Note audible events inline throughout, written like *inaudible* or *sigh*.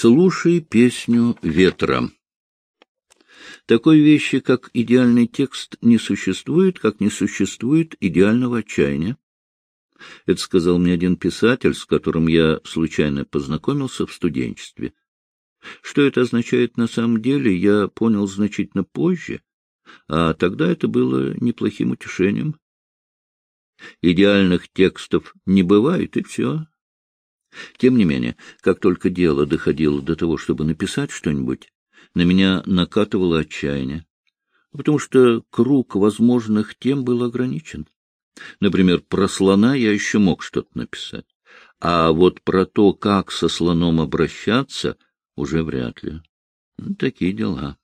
Слушай песню ветра. Такой вещи, как идеальный текст, не существует, как не существует идеального отчаяния. Это сказал мне один писатель, с которым я случайно познакомился в студенчестве. Что это означает на самом деле, я понял значительно позже, а тогда это было неплохим утешением. Идеальных текстов не бывает, и все. Тем не менее, как только дело доходило до того, чтобы написать что-нибудь, на меня накатывало отчаяние, потому что круг возможных тем был ограничен. Например, про слона я еще мог что-то написать, а вот про то, как со слоном обращаться, уже вряд ли. Ну, такие дела.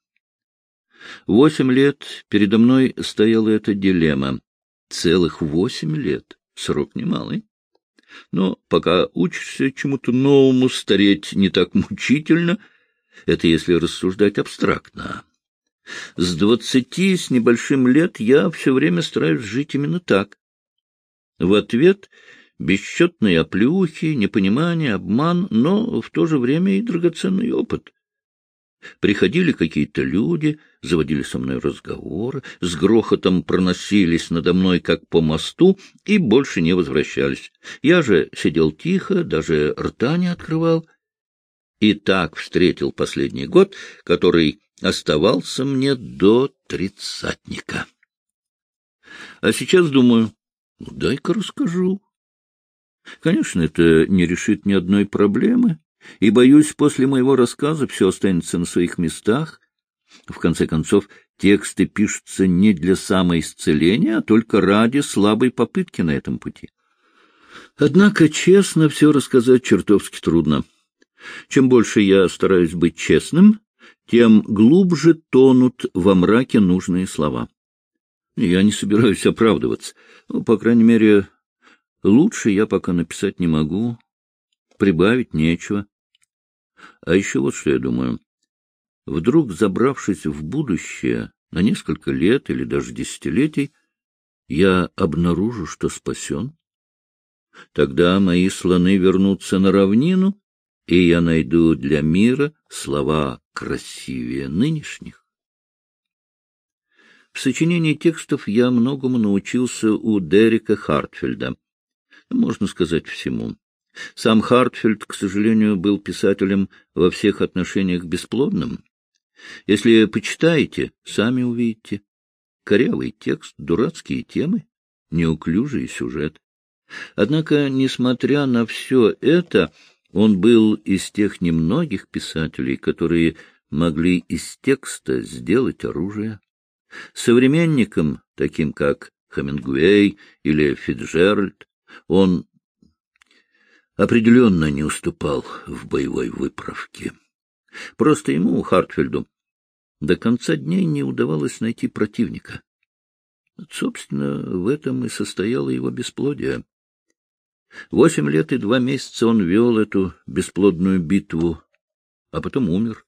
Восемь лет передо мной стояла эта дилемма. Целых восемь лет. Срок немалый. Но пока учишься чему-то новому, стареть не так мучительно. Это если рассуждать абстрактно. С двадцати с небольшим лет я все время стараюсь жить именно так. В ответ бесчетные оплюхи, непонимание, обман, но в то же время и драгоценный опыт. Приходили какие-то люди, заводили со мной разговоры, с грохотом проносились надо мной, как по мосту, и больше не возвращались. Я же сидел тихо, даже рта не открывал. И так встретил последний год, который оставался мне до тридцатника. А сейчас думаю, ну, дай-ка расскажу. Конечно, это не решит ни одной проблемы, и, боюсь, после моего рассказа все останется на своих местах. В конце концов, тексты пишутся не для самоисцеления, а только ради слабой попытки на этом пути. Однако честно все рассказать чертовски трудно. Чем больше я стараюсь быть честным, тем глубже тонут во мраке нужные слова. Я не собираюсь оправдываться. Ну, по крайней мере, лучше я пока написать не могу. Прибавить нечего. А еще вот что я думаю. Вдруг, забравшись в будущее на несколько лет или даже десятилетий, я обнаружу, что спасен. Тогда мои слоны вернутся на равнину, и я найду для мира слова красивее нынешних. В сочинении текстов я многому научился у Дерека Хартфельда. Можно сказать, всему. Сам Хартфельд, к сожалению, был писателем во всех отношениях бесплодным. Если почитаете, сами увидите. Корявый текст, дурацкие темы, неуклюжий сюжет. Однако, несмотря на все это, он был из тех немногих писателей, которые могли из текста сделать оружие. Современникам, таким как Хемингуэй или Фиджеральд, он определенно не уступал в боевой выправке. Просто ему, Хартфельду, до конца дней не удавалось найти противника. Собственно, в этом и состояло его бесплодие. Восемь лет и два месяца он вел эту бесплодную битву, а потом умер.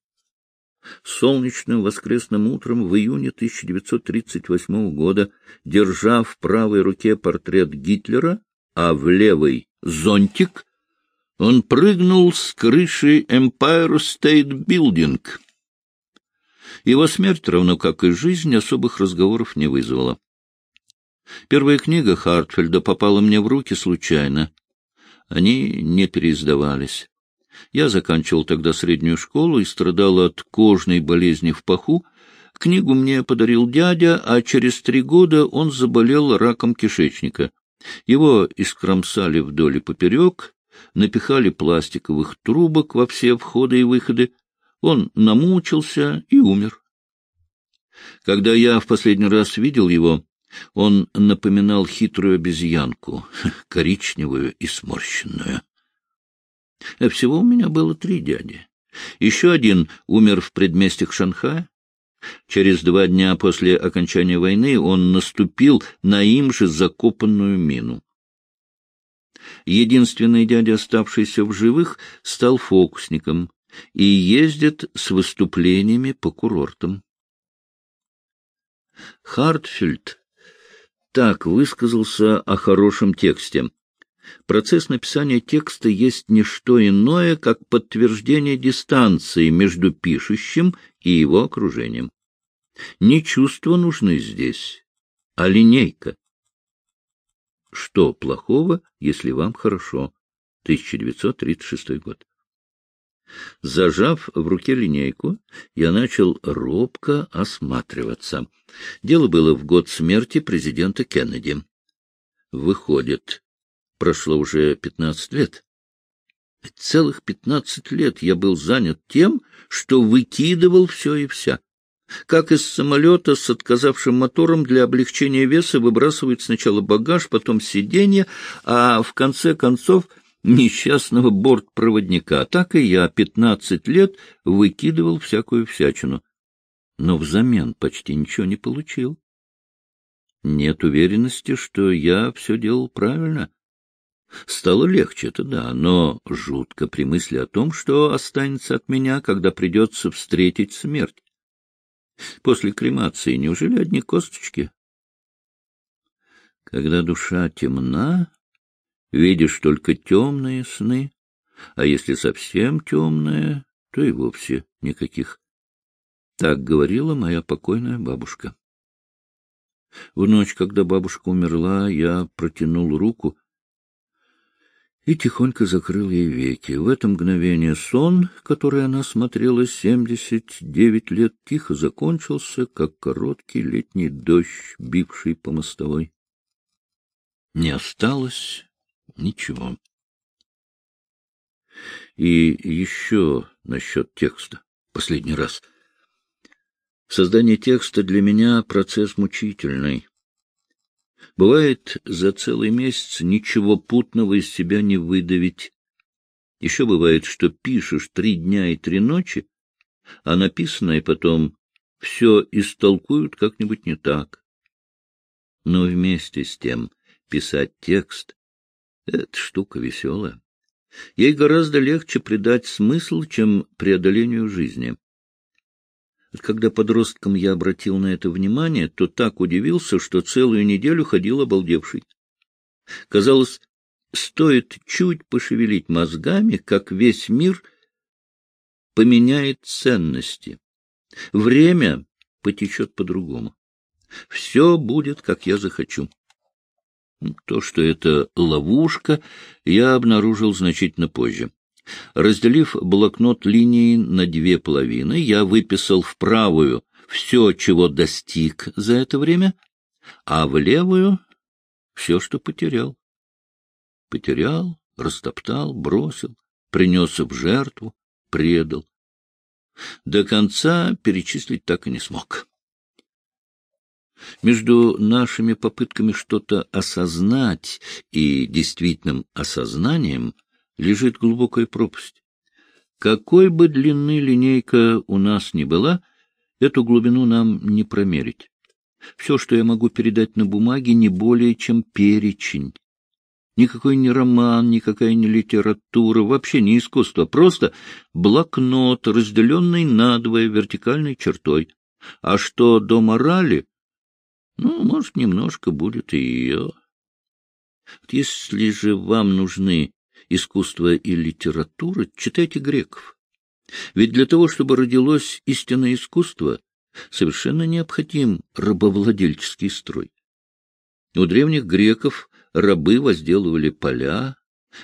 Солнечным воскресным утром в июне 1938 года, держа в правой руке портрет Гитлера, а в левой — зонтик, он прыгнул с крыши Empire State Building. Его смерть, равно как и жизнь, особых разговоров не вызвала. Первая книга Хартфельда попала мне в руки случайно. Они не переиздавались. Я заканчивал тогда среднюю школу и страдал от кожной болезни в паху. Книгу мне подарил дядя, а через три года он заболел раком кишечника. Его искромсали вдоль и поперек, напихали пластиковых трубок во все входы и выходы. Он намучился и умер. Когда я в последний раз видел его, он напоминал хитрую обезьянку, *laughs* коричневую и сморщенную. А всего у меня было три дяди. Еще один умер в предместьях Шанхая. Через два дня после окончания войны он наступил на им же закопанную мину. Единственный дядя, оставшийся в живых, стал фокусником и ездит с выступлениями по курортам. Хартфельд так высказался о хорошем тексте. Процесс написания текста есть не что иное, как подтверждение дистанции между пишущим и его окружением. Не чувства нужны здесь, а линейка. Что плохого, если вам хорошо? 1936 год. Зажав в руке линейку, я начал робко осматриваться. Дело было в год смерти президента Кеннеди. Выходит, прошло уже пятнадцать лет. Целых пятнадцать лет я был занят тем, что выкидывал все и вся. Как из самолета с отказавшим мотором для облегчения веса выбрасывают сначала багаж, потом сиденье, а в конце концов несчастного бортпроводника. Так и я пятнадцать лет выкидывал всякую всячину. Но взамен почти ничего не получил. Нет уверенности, что я все делал правильно. Стало легче, это да, но жутко при мысли о том, что останется от меня, когда придется встретить смерть. После кремации неужели одни косточки? Когда душа темна, видишь только темные сны, а если совсем темные, то и вовсе никаких. Так говорила моя покойная бабушка. В ночь, когда бабушка умерла, я протянул руку и тихонько закрыл ей веки. В это мгновение сон, который она смотрела семьдесят девять лет, тихо закончился, как короткий летний дождь, бивший по мостовой. Не осталось ничего. И еще насчет текста. Последний раз — Создание текста для меня процесс мучительный. Бывает, за целый месяц ничего путного из себя не выдавить. Еще бывает, что пишешь три дня и три ночи, а написанное потом все истолкуют как-нибудь не так. Но вместе с тем писать текст — это штука веселая. Ей гораздо легче придать смысл, чем преодолению жизни. Когда подростком я обратил на это внимание, то так удивился, что целую неделю ходил обалдевший. Казалось, стоит чуть пошевелить мозгами, как весь мир поменяет ценности. Время потечет по-другому. Все будет, как я захочу. То, что это ловушка, я обнаружил значительно позже. Разделив блокнот линией на две половины, я выписал в правую все, чего достиг за это время, а в левую — все, что потерял. Потерял, растоптал, бросил, принес в жертву, предал. До конца перечислить так и не смог. Между нашими попытками что-то осознать и действительным осознанием — лежит глубокая пропасть. Какой бы длины линейка у нас ни была, эту глубину нам не промерить. Все, что я могу передать на бумаге, не более чем перечень. Никакой не роман, никакая не литература, вообще не искусство, просто блокнот, разделенный надвое вертикальной чертой. А что до морали, ну, может, немножко будет и ее. Если же вам нужны искусство и литература, читайте греков. Ведь для того, чтобы родилось истинное искусство, совершенно необходим рабовладельческий строй. У древних греков рабы возделывали поля,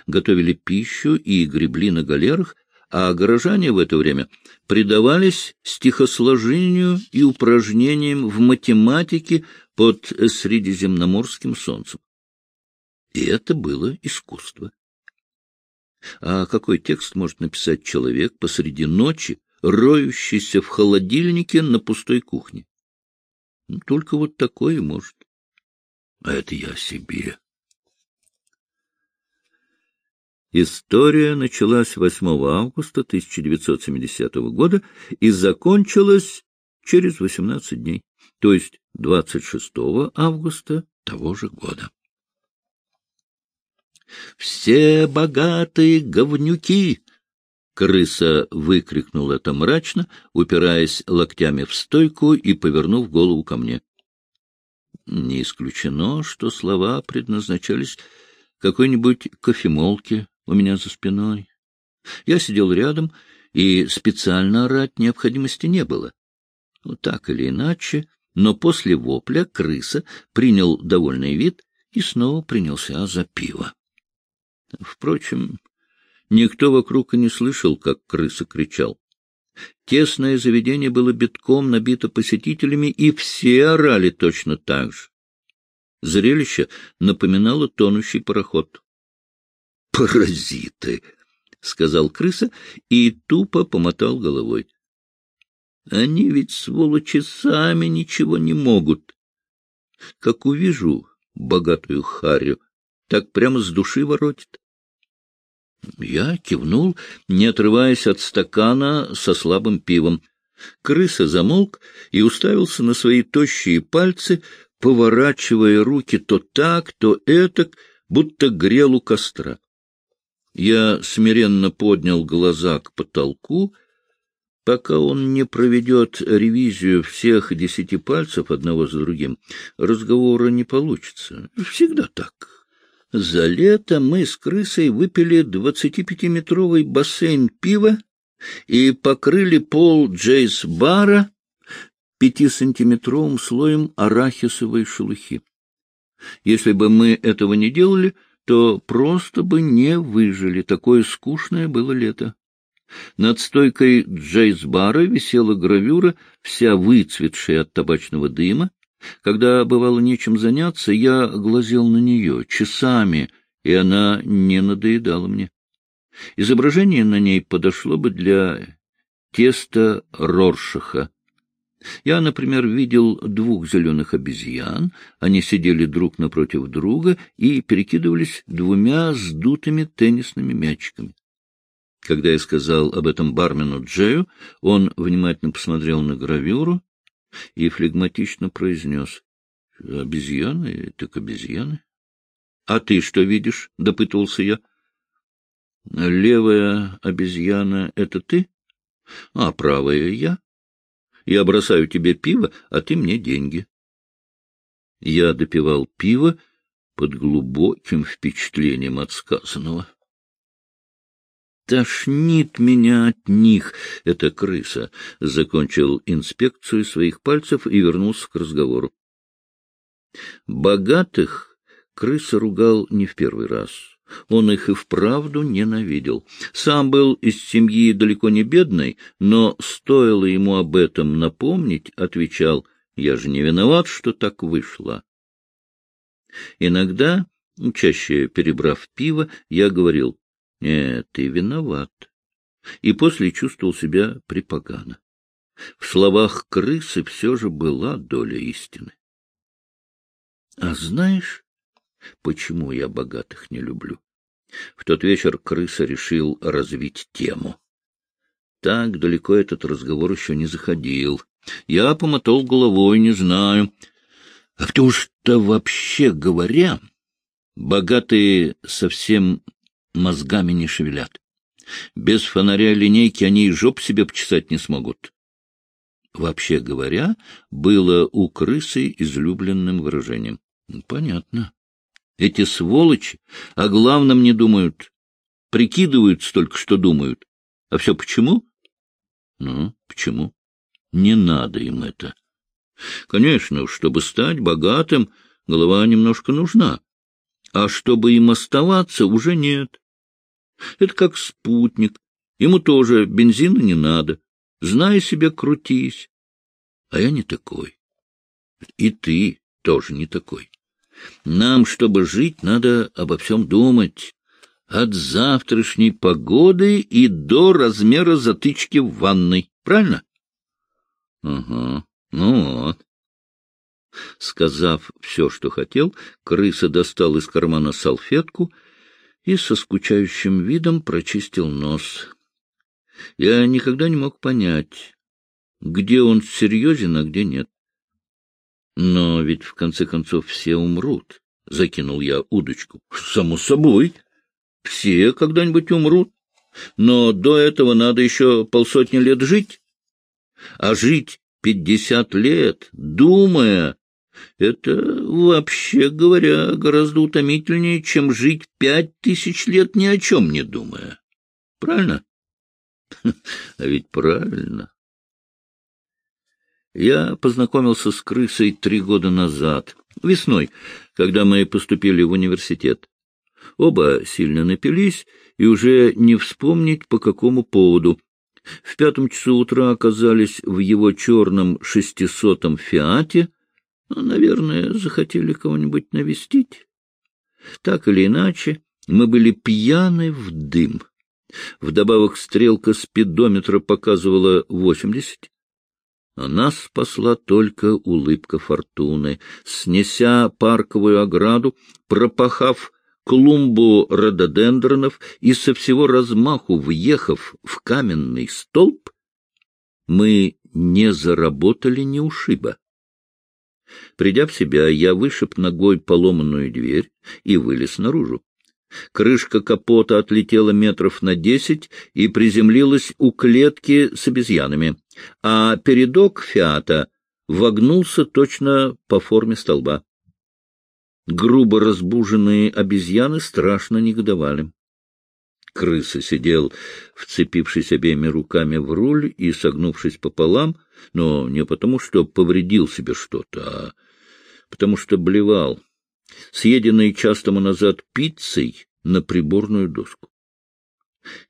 готовили пищу и гребли на галерах, а горожане в это время предавались стихосложению и упражнениям в математике под средиземноморским солнцем. И это было искусство. А какой текст может написать человек посреди ночи, роющийся в холодильнике на пустой кухне? Ну, только вот такое может. А это я себе. История началась 8 августа 1970 года и закончилась через 18 дней, то есть 26 августа того же года. «Все богатые говнюки!» Крыса выкрикнул это мрачно, упираясь локтями в стойку и повернув голову ко мне. Не исключено, что слова предназначались какой-нибудь кофемолки у меня за спиной. Я сидел рядом, и специально орать необходимости не было. Ну, так или иначе, но после вопля крыса принял довольный вид и снова принялся за пиво. Впрочем, никто вокруг и не слышал, как крыса кричал. Тесное заведение было битком набито посетителями, и все орали точно так же. Зрелище напоминало тонущий пароход. «Паразиты!» — сказал крыса и тупо помотал головой. «Они ведь, сволочи, сами ничего не могут. Как увижу богатую харю, так прямо с души воротит. Я кивнул, не отрываясь от стакана со слабым пивом. Крыса замолк и уставился на свои тощие пальцы, поворачивая руки то так, то этак, будто грел у костра. Я смиренно поднял глаза к потолку. Пока он не проведет ревизию всех десяти пальцев одного за другим, разговора не получится. Всегда так. За лето мы с крысой выпили двадцатипятиметровый бассейн пива и покрыли пол Джейс-бара пятисантиметровым слоем арахисовой шелухи. Если бы мы этого не делали, то просто бы не выжили. Такое скучное было лето. Над стойкой Джейс-бара висела гравюра, вся выцветшая от табачного дыма, когда бывало нечем заняться, я глазел на нее часами, и она не надоедала мне. Изображение на ней подошло бы для теста Роршаха. Я, например, видел двух зеленых обезьян, они сидели друг напротив друга и перекидывались двумя сдутыми теннисными мячиками. Когда я сказал об этом бармену Джею, он внимательно посмотрел на гравюру, и флегматично произнес. — Обезьяны, так обезьяны. — А ты что видишь? — допытывался я. — Левая обезьяна — это ты? — А правая — я. Я бросаю тебе пиво, а ты мне деньги. Я допивал пиво под глубоким впечатлением от сказанного. Тошнит меня от них, эта крыса, — закончил инспекцию своих пальцев и вернулся к разговору. Богатых крыса ругал не в первый раз. Он их и вправду ненавидел. Сам был из семьи далеко не бедной, но стоило ему об этом напомнить, отвечал, «Я же не виноват, что так вышло». Иногда, чаще перебрав пиво, я говорил, нет, ты виноват. И после чувствовал себя припогано. В словах крысы все же была доля истины. А знаешь, почему я богатых не люблю? В тот вечер крыса решил развить тему. Так далеко этот разговор еще не заходил. Я помотал головой, не знаю. А потому что, вообще говоря, богатые совсем мозгами не шевелят. Без фонаря линейки они и жоп себе почесать не смогут. Вообще говоря, было у крысы излюбленным выражением. Понятно. Эти сволочи о главном не думают, прикидывают столько, что думают. А все почему? Ну, почему? Не надо им это. Конечно, чтобы стать богатым, голова немножко нужна. А чтобы им оставаться, уже нет. Это как спутник. Ему тоже бензина не надо. Знай себе, крутись. А я не такой. И ты тоже не такой. Нам, чтобы жить, надо обо всем думать. От завтрашней погоды и до размера затычки в ванной. Правильно? Ага. Ну вот. Сказав все, что хотел, крыса достал из кармана салфетку и со скучающим видом прочистил нос. Я никогда не мог понять, где он серьезен, а где нет. Но ведь в конце концов все умрут, — закинул я удочку. Само собой, все когда-нибудь умрут. Но до этого надо еще полсотни лет жить. А жить пятьдесят лет, думая, Это, вообще говоря, гораздо утомительнее, чем жить пять тысяч лет ни о чем не думая. Правильно? *laughs* А ведь правильно. Я познакомился с крысой три года назад, весной, когда мы поступили в университет. Оба сильно напились, и уже не вспомнить, по какому поводу. В пятом часу утра оказались в его черном шестисотом «Фиате», наверное, захотели кого-нибудь навестить. Так или иначе, мы были пьяны в дым. Вдобавок стрелка спидометра показывала восемьдесят. А нас спасла только улыбка фортуны. Снеся парковую ограду, пропахав клумбу рододендронов и со всего размаху въехав в каменный столб, мы не заработали ни ушиба. Придя в себя, я вышиб ногой поломанную дверь и вылез наружу. Крышка капота отлетела метров на десять и приземлилась у клетки с обезьянами, а передок «Фиата» вогнулся точно по форме столба. Грубо разбуженные обезьяны страшно негодовали. Крыса сидел, вцепившись обеими руками в руль и согнувшись пополам, но не потому, что повредил себе что-то, а потому что блевал съеденной час тому назад пиццей на приборную доску.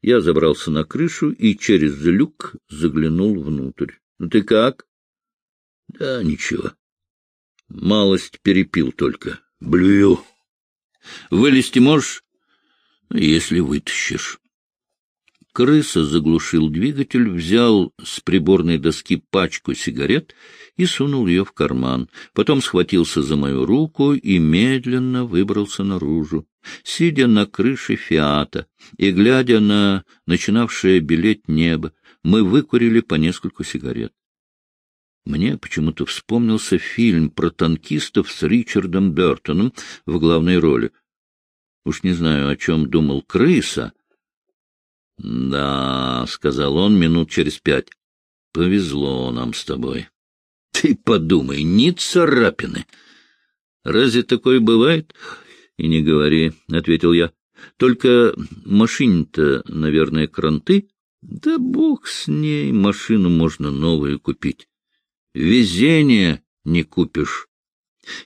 Я забрался на крышу и через люк заглянул внутрь. — Ну ты как? — Да, ничего. Малость перепил только. Блюю. — Вылезти можешь? — Если вытащишь. Крыса заглушил двигатель, взял с приборной доски пачку сигарет и сунул ее в карман. Потом схватился за мою руку и медленно выбрался наружу. Сидя на крыше «Фиата» и глядя на начинавшее белеть небо, мы выкурили по нескольку сигарет. Мне почему-то вспомнился фильм про танкистов с Ричардом Бертоном в главной роли. Уж не знаю, о чем думал крыса, — Да, — сказал он минут через пять, — повезло нам с тобой. — Ты подумай, ни царапины. — Разве такое бывает? — И не говори, — ответил я. — Только машине-то, наверное, кранты. Да бог с ней, машину можно новую купить. Везение не купишь.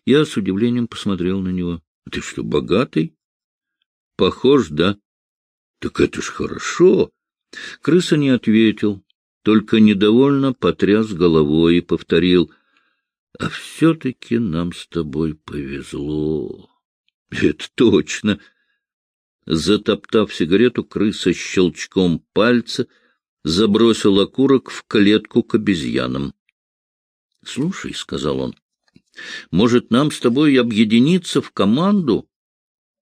Я с удивлением посмотрел на него. — Ты что, богатый? — Похож, да? — Так это ж хорошо. Крыса не ответил, только недовольно потряс головой и повторил. — А все-таки нам с тобой повезло. — Это точно. Затоптав сигарету, крыса щелчком пальца забросил окурок в клетку к обезьянам. — Слушай, — сказал он, — может, нам с тобой объединиться в команду?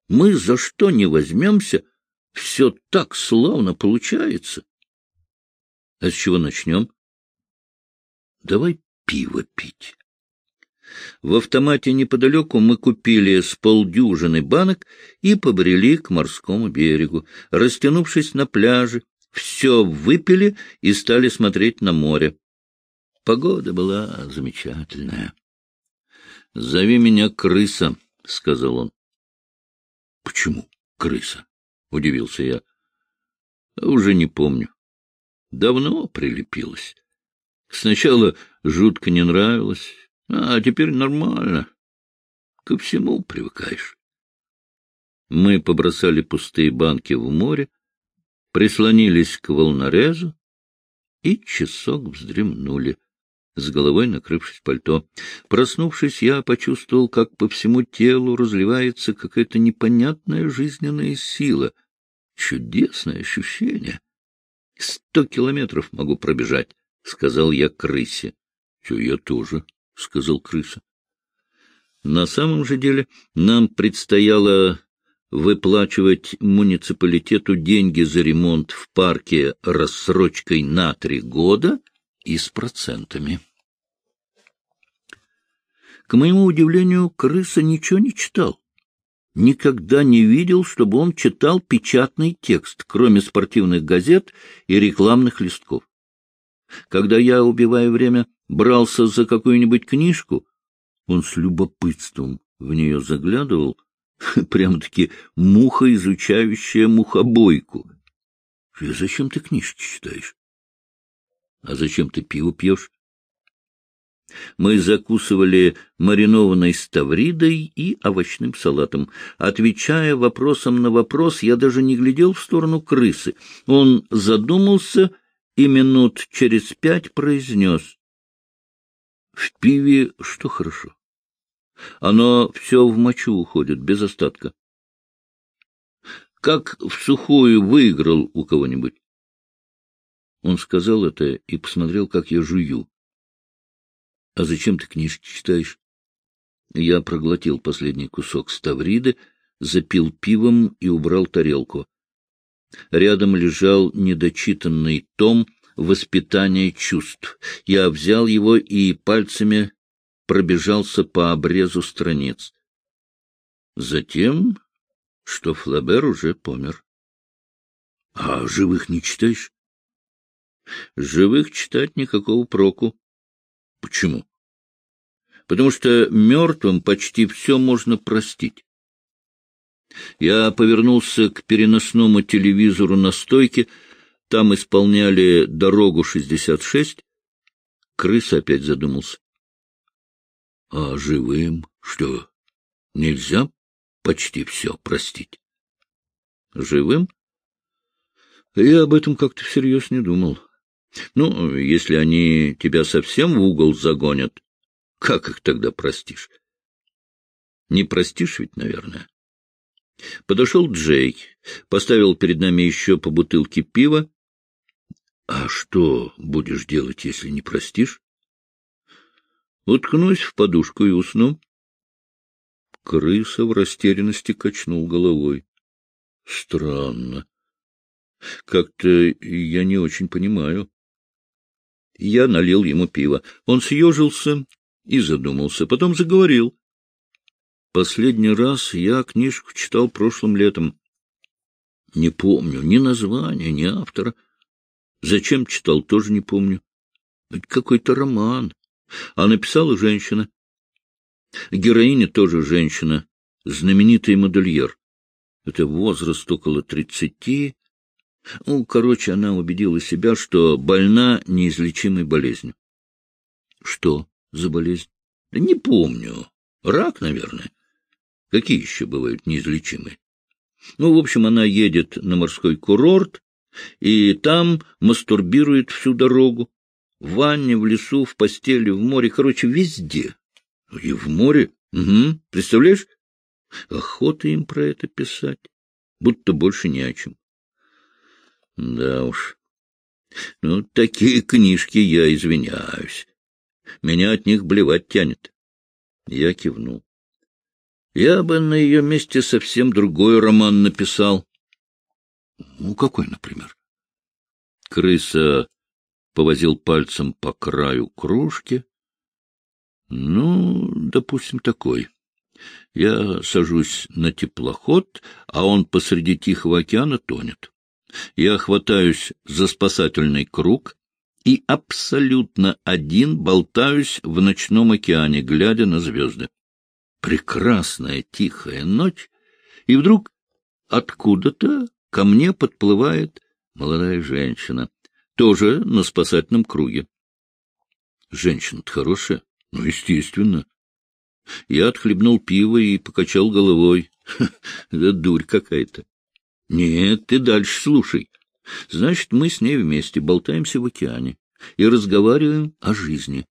Мы за что не возьмемся — все так славно получается. А с чего начнем? Давай пиво пить. В автомате неподалеку мы купили с полдюжины банок и побрели к морскому берегу. Растянувшись на пляже, все выпили и стали смотреть на море. Погода была замечательная. — Зови меня крыса, — сказал он. — Почему крыса? — удивился я. — Уже не помню. Давно прилепилась. Сначала жутко не нравилось, а теперь нормально. Ко всему привыкаешь. Мы побросали пустые банки в море, прислонились к волнорезу и часок вздремнули, с головой накрывшись пальто. Проснувшись, я почувствовал, как по всему телу разливается какая-то непонятная жизненная сила — Чудесное ощущение. Сто километров могу пробежать, — сказал я крысе. — Я тоже, — сказал крыса. На самом же деле нам предстояло выплачивать муниципалитету деньги за ремонт в парке рассрочкой на три года и с процентами. К моему удивлению, крыса ничего не читал никогда не видел, чтобы он читал печатный текст, кроме спортивных газет и рекламных листков. Когда я, убивая время, брался за какую-нибудь книжку, Он с любопытством в нее заглядывал, *laughs* прямо-таки муха, изучающая мухобойку. — Зачем ты книжки читаешь? — А зачем ты пиво пьешь? Мы закусывали маринованной ставридой и овощным салатом. Отвечая вопросом на вопрос, я даже не глядел в сторону крысы. Он задумался и минут через пять произнес. В пиве что хорошо? Оно все в мочу уходит, без остатка. Как в сухую выиграл у кого-нибудь? Он сказал это и посмотрел, как я жую. — А зачем ты книжки читаешь? Я проглотил последний кусок ставриды, запил пивом и убрал тарелку. Рядом лежал недочитанный том «Воспитание чувств». Я взял его и пальцами пробежался по обрезу страниц. Затем, что Флабер уже помер. — А живых не читаешь? — Живых читать никакого проку. — Почему? — Потому что мертвым почти все можно простить. Я повернулся к переносному телевизору на стойке. Там исполняли «Дорогу-66». Крыс опять задумался. — А живым что, нельзя почти все простить? — Живым? Я об этом как-то всерьез не думал. Ну, если они тебя совсем в угол загонят, как их тогда простишь? Не простишь ведь, наверное. Подошел Джей, поставил перед нами еще по бутылке пива. — А что будешь делать, если не простишь? — Уткнусь в подушку и усну. Крыса в растерянности качнул головой. — Странно. Как-то я не очень понимаю. Я налил ему пиво. Он съежился и задумался, потом заговорил. Последний раз я книжку читал прошлым летом. Не помню ни названия, ни автора. Зачем читал, тоже не помню. Какой-то роман. А написала женщина. Героиня тоже женщина, знаменитый модельер. Это возраст около тридцати. Ну, короче, она убедила себя, что больна неизлечимой болезнью. Что за болезнь? Не помню. Рак, наверное. Какие еще бывают неизлечимые? Ну, в общем, она едет на морской курорт, и там мастурбирует всю дорогу. В ванне, в лесу, в постели, в море, короче, везде. И в море? Угу. Представляешь? Охота им про это писать. Будто больше не о чем. Да уж. Ну, такие книжки я извиняюсь. Меня от них блевать тянет. Я кивнул. Я бы на ее месте совсем другой роман написал. Ну, какой, например? Крыса повозил пальцем по краю кружки. Ну, допустим, такой. Я сажусь на теплоход, а он посреди Тихого океана тонет. Я хватаюсь за спасательный круг и абсолютно один болтаюсь в ночном океане, глядя на звезды прекрасная тихая ночь, и вдруг откуда-то ко мне подплывает молодая женщина, тоже на спасательном круге. Женщина-то хорошая, ну, естественно. Я отхлебнул пиво и покачал головой. *laughs* Да дурь какая-то. Нет, ты дальше слушай. Значит, мы с ней вместе болтаемся в океане и разговариваем о жизни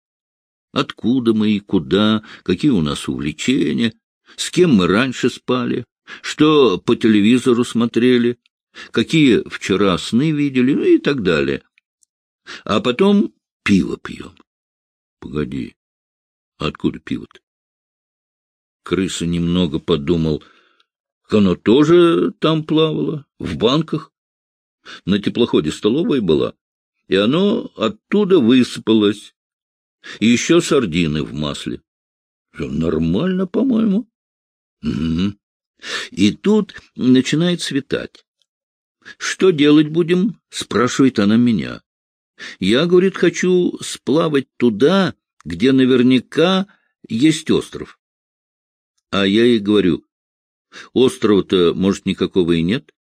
откуда мы и куда, какие у нас увлечения, с кем мы раньше спали, что по телевизору смотрели, какие вчера сны видели, ну и так далее. А потом пиво пьем. Погоди, откуда пиво-то? Крыса немного подумал. Оно тоже там плавало, в банках. На теплоходе столовая была, и оно оттуда высыпалось и еще сардины в масле. Нормально, по-моему. И тут начинает светать. «Что делать будем?» — спрашивает она меня. Я, говорит, хочу сплавать туда, где наверняка есть остров. А я ей говорю, острова-то, может, никакого и нет.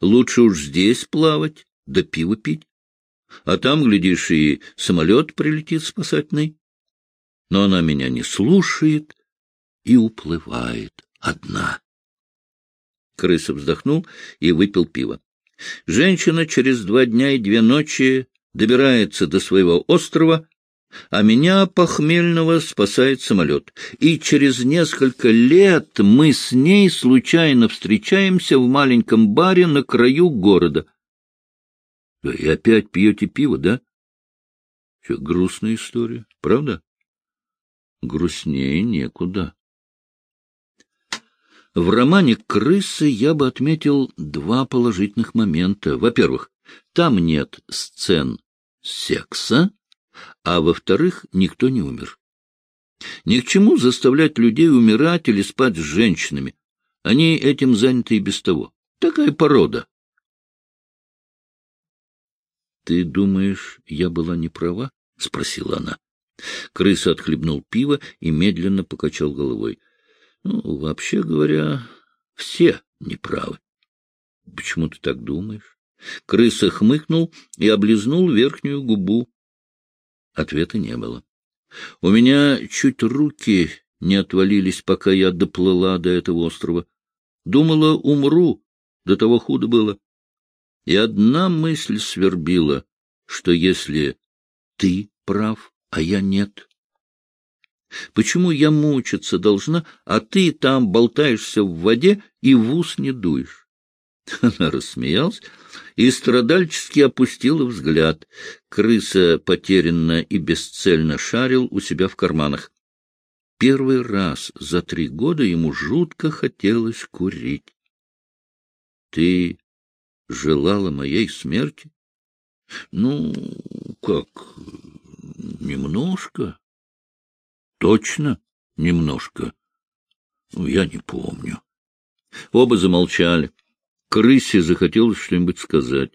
Лучше уж здесь плавать, да пиво пить. А там, глядишь, и самолет прилетит спасательный. Но она меня не слушает и уплывает одна. Крыса вздохнул и выпил пиво. Женщина через два дня и две ночи добирается до своего острова, а меня, похмельного, спасает самолет. И через несколько лет мы с ней случайно встречаемся в маленьком баре на краю города. — И опять пьете пиво, да? — Все грустная история, правда? — Грустнее некуда. В романе «Крысы» я бы отметил два положительных момента. Во-первых, там нет сцен секса, а во-вторых, никто не умер. Ни к чему заставлять людей умирать или спать с женщинами. Они этим заняты и без того. Такая порода. — Ты думаешь, я была не права? — спросила она. Крыса отхлебнул пиво и медленно покачал головой. — ну, вообще говоря, все неправы. Почему ты так думаешь? Крыса хмыкнул и облизнул верхнюю губу. Ответа не было. У меня чуть руки не отвалились, пока я доплыла до этого острова. Думала, умру, до того худо было. И одна мысль свербила, что если ты прав, а я нет, Почему я мучиться должна, а ты там болтаешься в воде и в ус не дуешь? *laughs* Она рассмеялась и страдальчески опустила взгляд. Крыса потерянно и бесцельно шарил у себя в карманах. Первый раз за три года ему жутко хотелось курить. — Ты желала моей смерти? — Ну, как, немножко. Точно? Немножко. Ну, я не помню. Оба замолчали. Крысе захотелось что-нибудь сказать.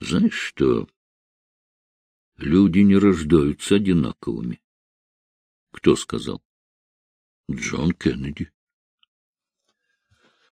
Знаешь что? Люди не рождаются одинаковыми. Кто сказал? Джон Кеннеди.